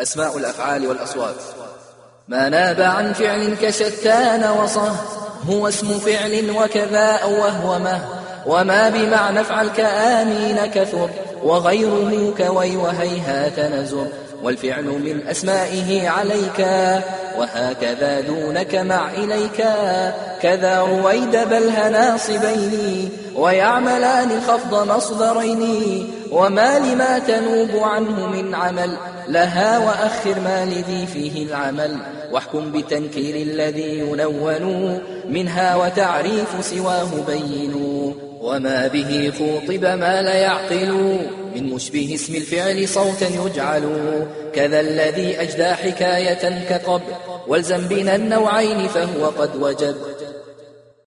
أسماء الأفعال والأصوات. ما ناب عن فعل كشتان وصه هو اسم فعل وكذا وهو مه وما بمعنى افعل كآمين كثر. وغيره كوي وهيهات نزر والفعل من أسمائه عليك وهكذا دونك مع إليك. كذا رويد بله ناصبين ويعملان الخفض مصدرين وما لما تنوب عنه من عمل لها وأخر ما لذي فيه العمل. واحكم بتنكير الذي ينون منها وتعريف سواه بينوا وما به خوطب ما لا يعقل من مشبه اسم الفعل صوتا يجعل كذا الذي أجدى حكاية كقب. والزم بنا النوعين فهو قد وجب.